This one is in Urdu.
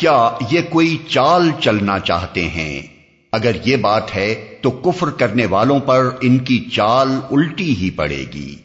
کیا یہ کوئی چال چلنا چاہتے ہیں؟ اگر یہ بات ہے تو کفر کرنے والوں پر ان کی چال الٹی ہی پڑے گی۔